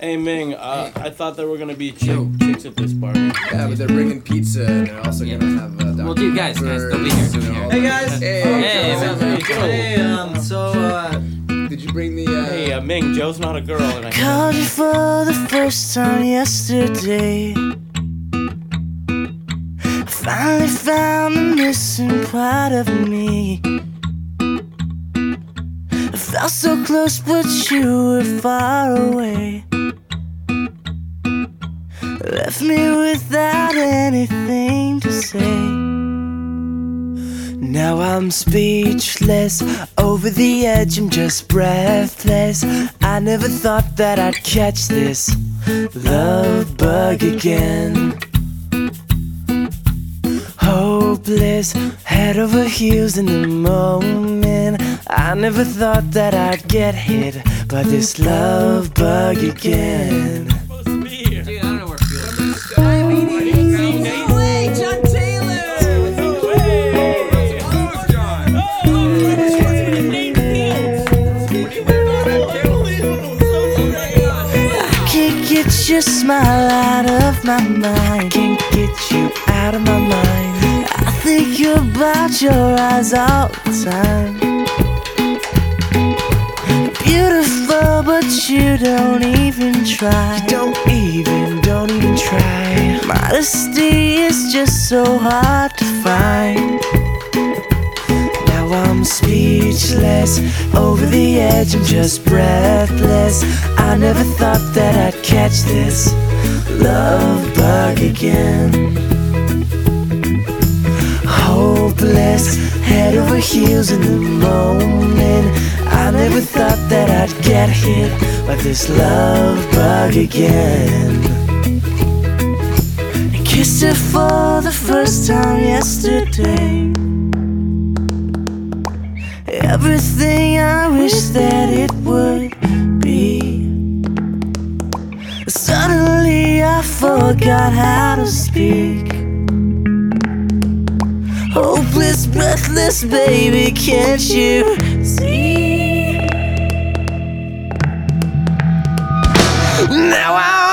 Hey Ming, uh, I thought there were gonna be chick- chicks at this party. Yeah, but they're bringing pizza and they're also Yeah. gonna have. Uh, Well, dude, guys, guys, they'll be here, they'll be here. Hey guys. Hey, Hey, what's man. Hey, um, so, uh, Did you bring the? Uh, Hey, uh, Ming, Joe's not a girl, and I Called you for the first time yesterday. I finally found the missing part of me. I felt so close, but you were far away. Left me without anything to say. Now I'm speechless, over the edge, I'm just breathless. I never thought that I'd catch this love bug again. Hopeless, head over heels in the moment. I never thought that I'd get hit by this love bug again. Get your smile out of my mind. Can't get you out of my mind. I think about your eyes all the time. Beautiful, but you don't even try. You don't even, don't even try. Modesty is just so hard to find. Now I'm speechless, over the edge, I'm just breathless. I never thought that I'd catch this love bug again. Hopeless, head over heels in the moment. I never thought that I'd get hit by this love bug again. I kissed her for the first time yesterday. Everything I wish that it would forgot how to speak. Hopeless, breathless, baby, can't you see? Now I'm.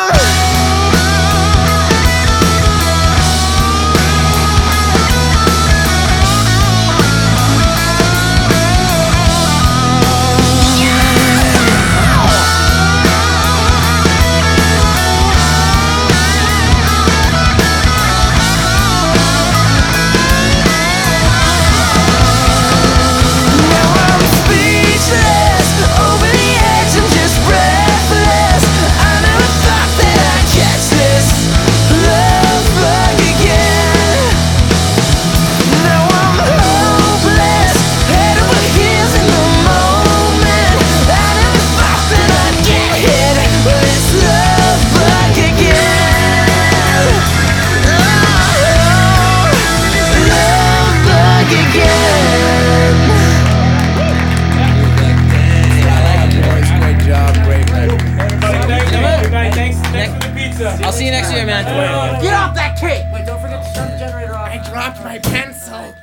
Dropped my pencil.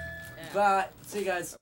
Bye. See you guys.